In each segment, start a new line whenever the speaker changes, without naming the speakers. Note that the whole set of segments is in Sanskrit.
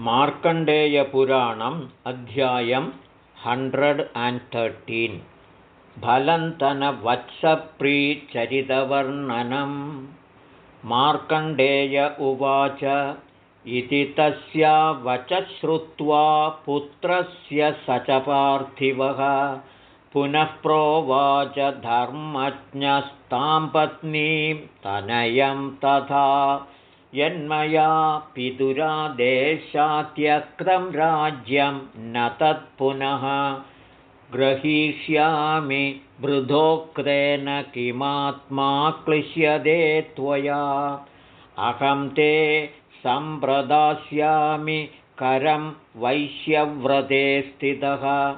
मार्कण्डेयपुराणम् अध्यायं हण्ड्रेड् अण्ड् तर्टीन् फलन्तनवत्सप्रीचरितवर्णनं मार्कण्डेय उवाच इति तस्या वच श्रुत्वा पुत्रस्य स च पार्थिवः पुनः प्रोवाच धर्मज्ञस्तां पत्नीं तनयं तथा यन्मया पितुरादेशात्यक्रं राज्यं न तत्पुनः ग्रहीष्यामि वृधोक्तेन किमात्मा क्लिश्यते त्वया। अहं ते सम्प्रदास्यामि करं वैश्यव्रते स्थितः।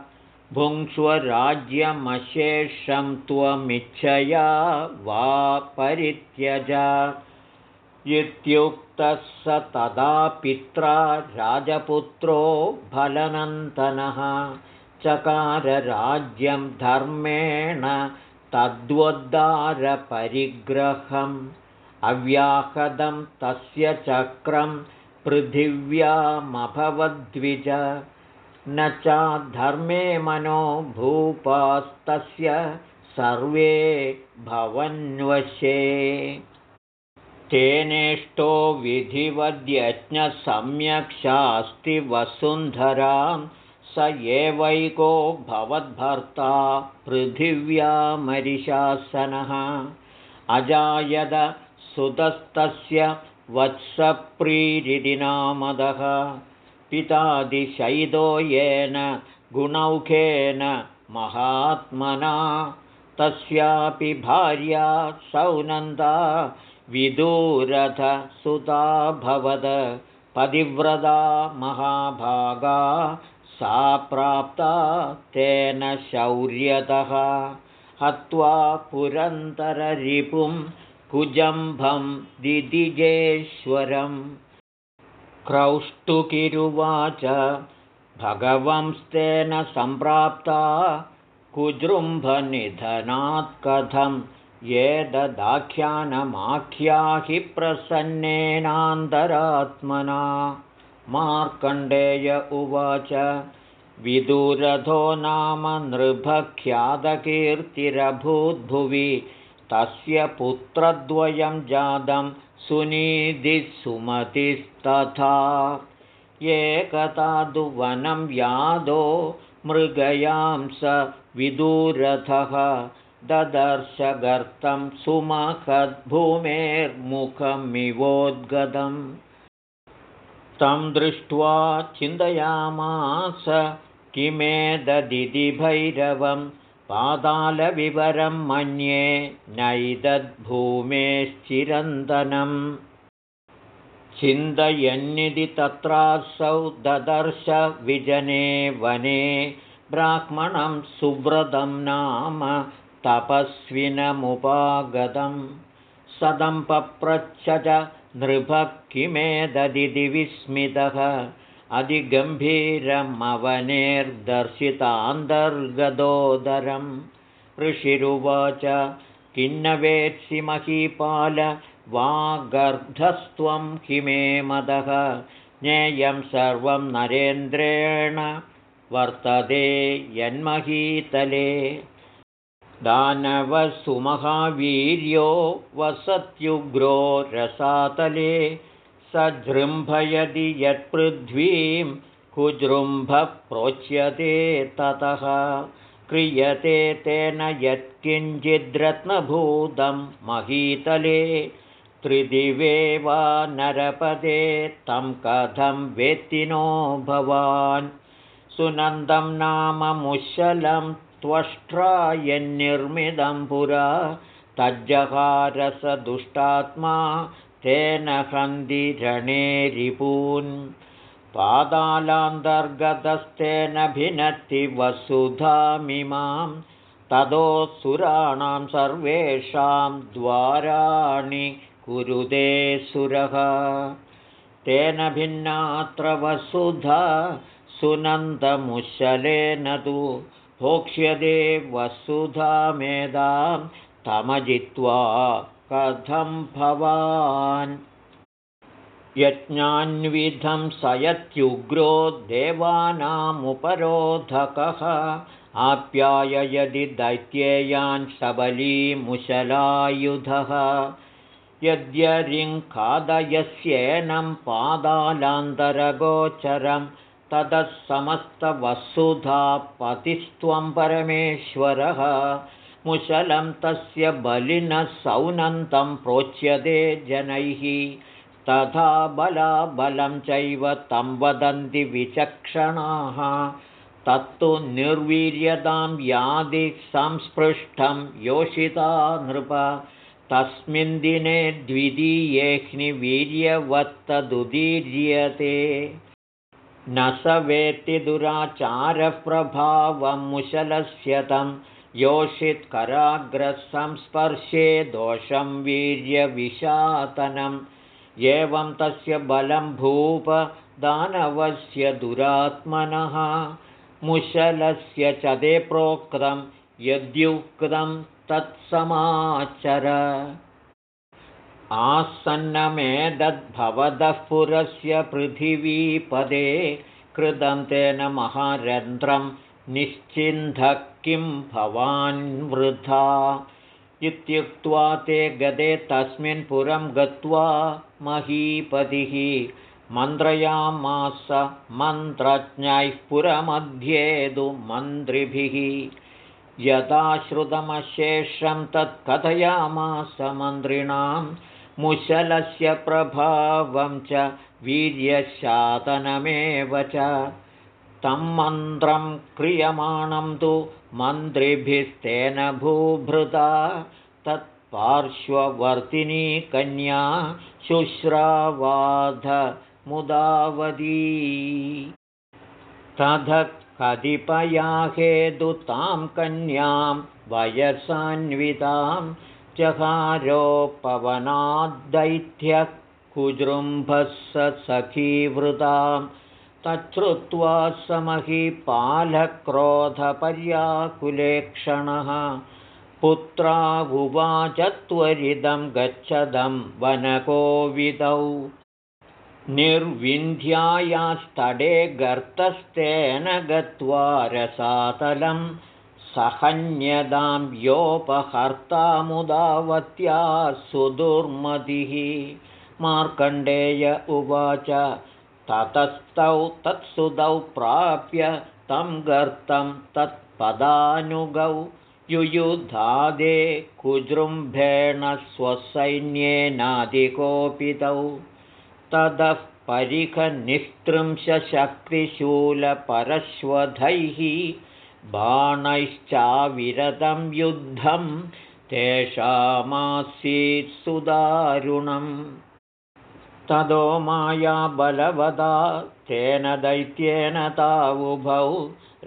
भुङ्क्ष्वराज्यमशेषं त्वमिच्छया वा परित्यज इत्युक्तः स तदा पित्रा राजपुत्रो फलनन्तनः चकारराज्यं धर्मेण तद्वद्दारपरिग्रहम्। अव्याहदं तस्य चक्रं पृथिव्यामभवद्विज। न चाधर्मे मनो भूपास्तस्य सर्वे भवन्वशे तेनेष्टो विधिवद्यज्ञः सम्यक् शास्ति वसुन्धरां स एवैको भवद्भर्ता पृथिव्यामरिशासनः। अजायद सुतस्तस्य वत्सप्रीरिनामदः पितादिशैदो येन गुणौखेन महात्मना तस्यापि भार्या सौनन्दा भवद पतिव्रता महाभागा सा प्राप्ता तेन शौर्यतः। हत्वा पुरन्तररिपुं कुजम्भं दिदिजेश्वरम्। क्रौष्टुकिरुवाच भगवंस्तेन सम्प्राप्ता कुजृम्भनिधनात् कथम् ये ददाख्यानमाख्याहि प्रसन्नेनान्तरात्मना। मार्कण्डेय उवाच विदुरथो नाम नृभख्यातकीर्तिरभूद्भुवि तस्य पुत्रद्वयं जातं सुमतिस्तथा एकतादुवनं यादो मृगयां स विदुरथः ददर्शगर्तं सुमखद्भूमेर्मुखमिवोद्गतम् तं दृष्ट्वा चिन्तयामास किमेददिति भैरवं पातालविवरं मन्ये नैदद्भूमेश्चिरन्तनम्। चिन्तयन्निधि तत्रासौ ददर्श विजने वने ब्राह्मणं सुव्रतं नाम तपस्विनमुपागतं सदं पप्रच्छ च नृभः किमेददिति विस्मितः। अधिगम्भीरमवनेर्दर्शितान्तर्गदोदरं ऋषिरुवाच किन्न वेत्सि महीपाल वागर्धस्त्वं किमे मदः? ज्ञेयं सर्वं नरेन्द्रेण वर्तते यन्महीतले दानवसुमहावीर्यो वसत्युग्रो रसातले स जृम्भयति यत्पृथ्वीं कुजृम्भः प्रोच्यते ततः। क्रियते तेन यत्किञ्चिद्रत्नभूतं महीतले त्रिदिवे वा नरपदे तं कथं वेत्तिनो भवान्। सुनन्दं नाम मुशलं त्वष्ट्रा यन्निर्मिदं पुरा। तज्जहारसदुष्टात्मा तेन हन्दिरणे रिपून् पादालान्तर्गतस्तेन भिनत्ति वसुधामिमां तदोऽसुराणां सर्वेषां द्वाराणि कुरुते सुरः। तेन भिन्नात्र वसुधा सुनन्दमुशलेन तु भोक्ष्यते वसुधामेधां तमजित्वा कथं भवान्? यज्ञान्विधं सयत्युग्रो देवानामुपरोधकः आप्याय यदि दैत्येयान् सबलीमुशलायुधः। यद्यरिङ्खादयस्येनं पादालान्तरगोचरं ततः समस्तवसुधा पतिस्त्वं परमेश्वरः। मुशलं तस्य बलिनः सौनन्तं प्रोच्यते जनैः। तथा बलाबलं चैव तं वदन्ति विचक्षणाः। तत्तु निर्वीर्यतां यादि संस्पृष्टं योषिता नृप। तस्मिन् दिने द्वितीयेऽह्निवीर्यवत्तदुदीर्यते न स वेत्ति दुराचारप्रभावमुशलस्य तं योषित्कराग्रसंस्पर्शे दोषं वीर्यविशातनम् एवं तस्य बलं भूपदानवस्य दुरात्मनः। मुशलस्य च ते प्रोक्तं यद्युक्तं तत्समाचर आसन्नमेतद्भवतः पुरस्य पृथिवीपदे कृतं तेन महारन्ध्रं निश्चिन्धः किं भवान् वृथा। इत्युक्त्वा ते गदे तस्मिन् पुरं गत्वा महीपतिः मन्त्रयामास मन्त्रज्ञैः पुरमध्येतु मन्त्रिभिः। यदा श्रुतमशेषं तत्कथयामास मन्त्रिणां मुशलस्य प्रभावं च वीर्यशातनमेव च। तं मन्त्रं क्रियमाणं तु मन्त्रिभिस्तेन भूभृता। तत्पार्श्ववर्तिनी कन्या शुश्रावाधमुदावदी तथ कतिपयाहेतु तां कन्यां वयसान्वितां जहारोपवनाद्दैत्यः कुजृम्भः स सखीवृतां तच्छ्रुत्वा समहीपालक्रोधपर्याकुलेक्षणः पुत्रावुवाच त्वरिदं गच्छदं वनकोविदौ। निर्विन्ध्यायास्तडे गर्तस्तेन गत्वा रसातलं सहन्यदां योपहर्तामुदावत्या सुदुर्मतिः। मार्कण्डेय उवाच ततस्तौ तत्सुतौ प्राप्य तं गर्तं तत्पदानुगौ। युयुधादे कुजृम्भेण स्वसैन्येनादिकोपितौ ततः परिखनिस्त्रिंशशक्तिशूलपरश्वधैः बाणैश्चाविरतं युद्धं तेषामासीत् सुदारुणम्। तदो मायाबलवदा तेन दैत्येन तावुभौ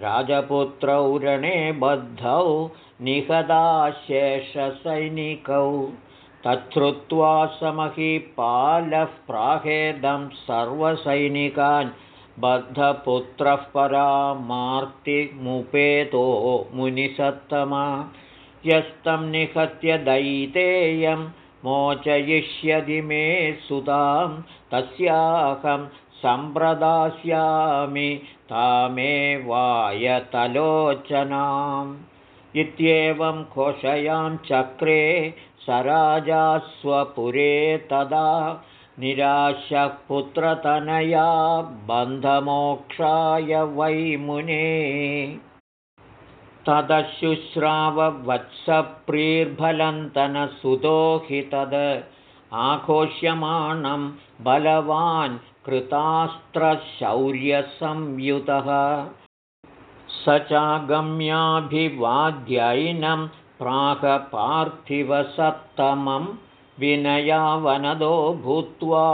राजपुत्रौ रणे बद्धौ निहदाशेषसैनिकौ तच्छ्रुत्वा समहीपालः प्राहेदं सर्वसैनिकान् बद्धपुत्रः परामार्तिमुपेतो मुनिसत्तमा। यस्तं निहत्य दैतेयं मोचयिष्यति मे सुतां। तस्याहं सम्प्रदास्यामि तामेवायतलोचनाम्। इत्येवं घोषयां चक्रे स राजा स्वपुरे तदा निराशः पुत्रतनया बन्धमोक्षाय वै मुने। तदशुश्राववत्सप्रीर्भलन्तनसुतो हि तद् आघोष्यमाणं बलवान् कृतास्त्रशौर्यसंयुतः। स चागम्याभिवाद्यैनं प्राकपार्थिवसत्तमं विनयावनदो भूत्वा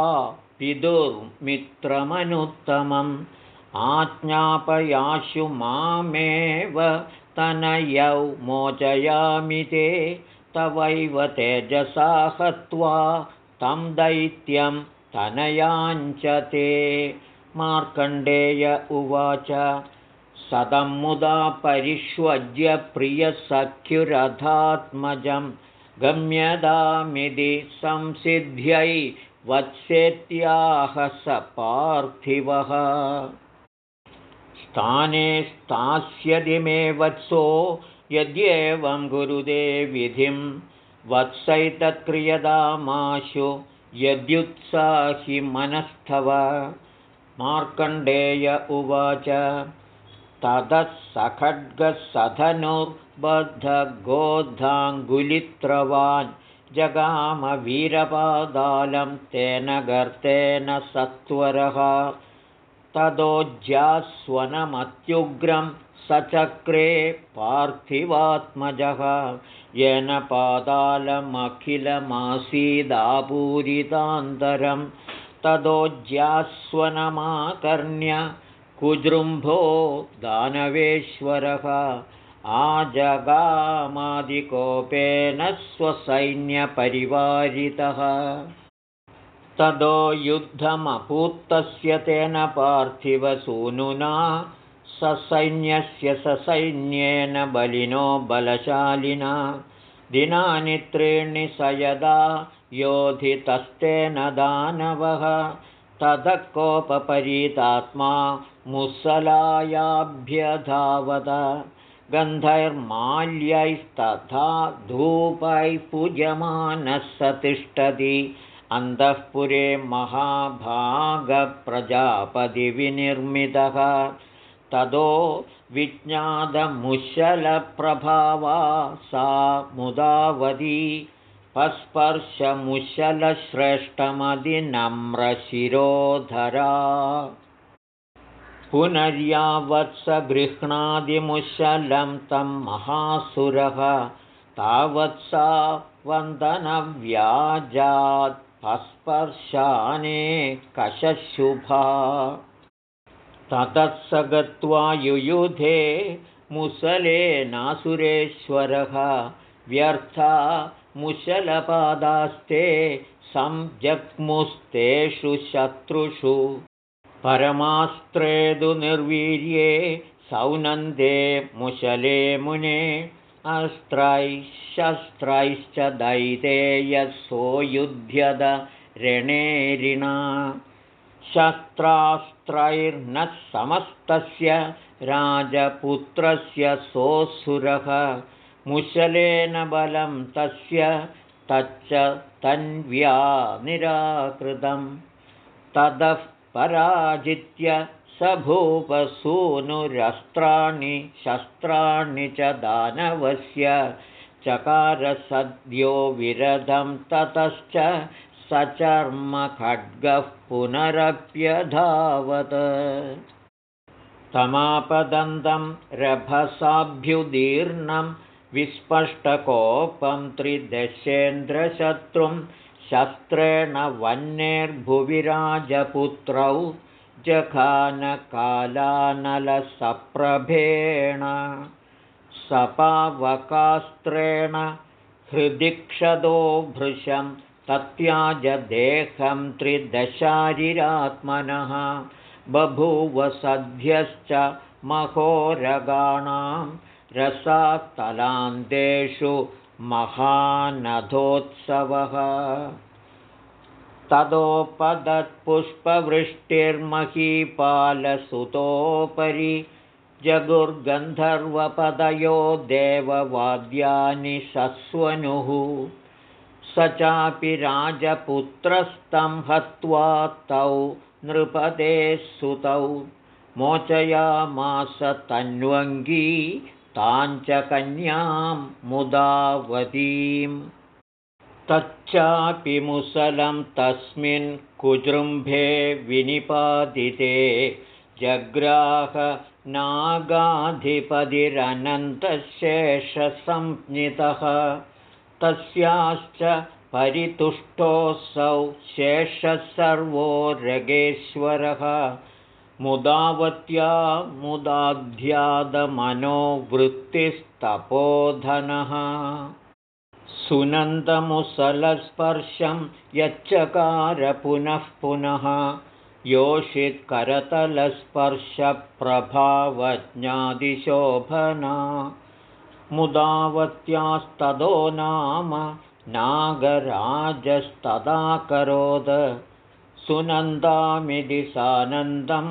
पितुर्मित्रमनुत्तमम् आज्ञापयाशु मामेव तनयौ मोचयामि ते तवैव तेजसा हत्वा तं दैत्यं तनयाञ्च ते। मार्कण्डेय उवाच सदं मुदा परिष्वज्य प्रियसख्युरथात्मजं गम्यदामिति संसिद्ध्यै वत्सेत्याह स पार्थिवः। स्थाने स्थास्यति मे वत्सो यद्येवं गुरुदे विधिं वत्सैतत्क्रियतामाशु यद्युत्साहि मनस्थव मार्कण्डेय उवाच ततः सखड्गसधनुर्बद्धगोद्धाङ्गुलित्रवान् जगामवीरपादालं तेन गर्तेन सत्वरः। ततोज्यास्वनमत्युग्रं सचक्रे पार्थिवात्मजः। येन पातालमखिलमासीदापूरितान्तरं ततोज्यास्वनमाकर्ण्य कुजृम्भो दानवेश्वरः आजगामादिकोपेन स्वसैन्यपरिवारितः। तदो युद्धमपूत्तस्य तेन पार्थिवसूनुना ससैन्यस्य ससैन्येन बलिनो बलशालिना। दिनानि त्रीणि स यदा योधितस्तेन दानवः ततः कोपपरीतात्मा मुसलायाभ्यधावत गन्धैर्माल्यैस्तथा धूपैः पूज्यमानः स तिष्ठति अन्तःपुरे महाभागप्रजापतिविनिर्मितः। ततो विज्ञातमुशलप्रभावा सा मुदावती पस्पर्शमुशलश्रेष्ठमधिनम्रशिरोधरा पुनर्यावत्स गृह्णादिमुशलं तं महासुरः तावत्सा वन्दनव्याजात् अस्पर्शाने कशशुभा। ततः स गत्वा युयुधे मुसलेनासुरेश्वरः व्यर्था मुशलपादास्ते संजग्मुस्तेषु शत्रुषु परमास्त्रेदु निर्वीर्ये सौनन्दे मुशले मुने अस्त्रैः शस्त्रैश्च दैतेयसोयुध्यद रणेरिणा। शस्त्रास्त्रैर्न समस्तस्य राजपुत्रस्य सोऽसुरः। मुशलेन बलं तस्य तच्च तन्व्या निराकृतं ततः पराजित्य स भूपसूनुरस्त्राणि शस्त्राणि च दानवस्य चकारसद्यो विरधं ततश्च सचर्मखड्गः पुनरप्यधावत्। तमापदन्तं रभसाभ्युदीर्णं विस्पष्टकोपं त्रिदशेन्द्रशत्रुं शस्त्रेण वह्नेर्भुविराजपुत्रौ जखानकालानलसप्रभेण सपावकास्त्रेण हृदिक्षदो भृशं तत्याजदेहं त्रिदशारिरात्मनः बभूवसध्यश्च महोरगाणां रसात्तलान्तेषु महानधोत्सवः तदोपदत्पुष्पवृष्टिर्महीपालसुतोपरि जगुर्गन्धर्वपदयो देववाद्यानि सस्वनुः स चापि राजपुत्रस्तं हत्वा तौ नृपते सुतौ। मोचयामास तन्वङ्गी ताञ्चकन्यां मुदावतीम् तच्चापि मुसलं तस्मिन् कुजृम्भे नागाधिपतिरनन्तशेषसंज्ञितः। तस्याश्च परितुष्टोऽसौ शेषः सर्वो रगेश्वरः मुदावत्या मुदाध्यादमनोवृत्तिस्तपोधनः। सुनन्दमुसलस्पर्शं यच्चकार पुनः पुनः। योषित्करतलस्पर्शप्रभावज्ञादिशोभना। मुदावत्यास्तदो नाम नागराजस्तदाकरोद सुनन्दामिति सानन्दं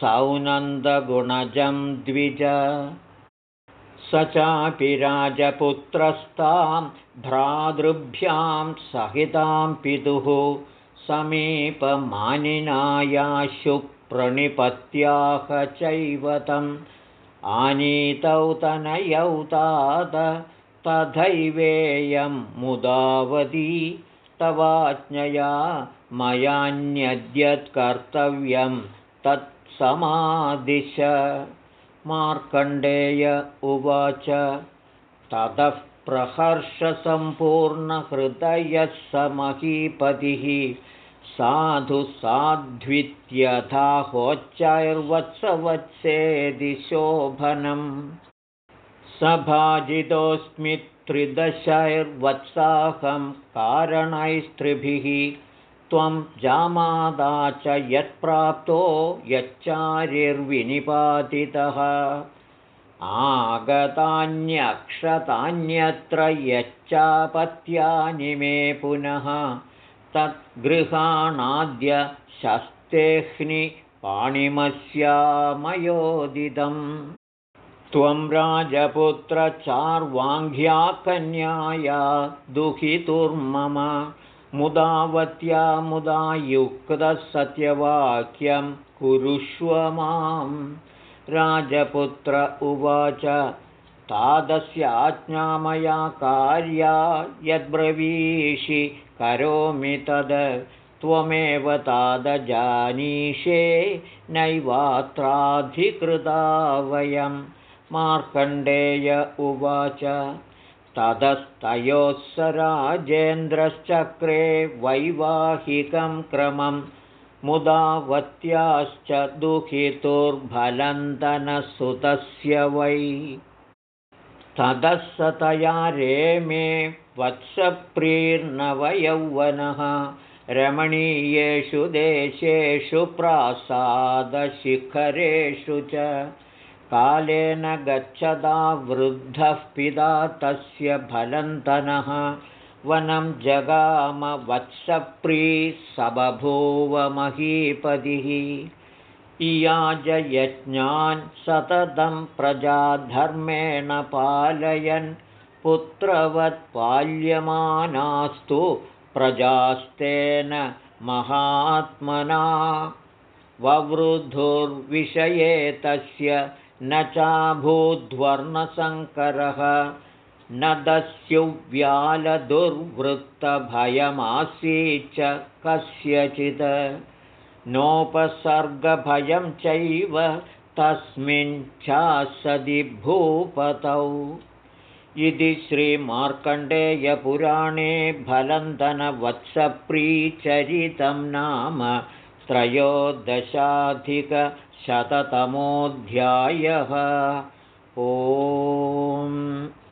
सौनन्दगुणजं द्विज। स चापि राजपुत्रस्तां भ्रातृभ्यां सहितां पितुः समीपमानिनायाशुप्रणिपत्याह चैव तम्। आनीतौ तनयौ तात तथैवेयं मुदावती तवाज्ञया मयान्यद्यत्कर्तव्यं तत्समादिश। मार्कण्डेय उवाच ततः प्रहर्षसम्पूर्णहृदयः स महीपतिः साधु साध्वित्यथाहोच्चैर्वत्सवत्सेदि शोभनम्। सभाजितोऽस्मि त्रिदशैर्वत्साहं कारणैस्त्रिभिः त्वं जामादा च यत्प्राप्तो यच्चारिर्विनिपातितः आगतान्यक्षतान्यत्र यच्चापत्यानि मे पुनः। तद्गृहाणाद्य शस्तेह्नि पाणिमस्यामयोदितम्। त्वं राजपुत्रचार्वाङ्घ्याकन्याया दुहितुर्मम मुदावत्या मुदा युक्तः सत्यवाक्यं कुरुष्व मां। राजपुत्र उवाच तादस्याज्ञामया कार्या यद्ब्रवीषि करोमि तद्। त्वमेव तादजानीषे नैवात्राधिकृता वयम् मार्कण्डेय उवाच ततस्तयोः स राजेन्द्रश्चक्रे वैवाहिकं क्रमं मुदावत्याश्च दुःखितुर्भलन्दनसुतस्य वै। ततः स तया रेमे वत्सप्रीर्नवयौवनः रमणीयेषु देशेषु प्रासादशिखरेषु च कालेन गच्छदा वृद्धः पिता तस्य फलन्तनः वनं जगामवत्सप्री स बभूव महीपतिः। इयाजयज्ञान् सततं प्रजाधर्मेण पालयन्। पुत्रवत्पाल्यमानास्तु प्रजास्तेन महात्मना। ववृधुर्विषये तस्य न चाभूद्वर्णशङ्करः न दस्युव्यालदुर्वृत्तभयमासीच्च कस्यचित् नोपसर्गभयं चैव तस्मिञ्छासदि भूपतौ। इति श्रीमार्कण्डेयपुराणे फलन्दनवत्सप्रीचरितं नाम त्रयोदशाधिकशततमोऽध्यायः ओ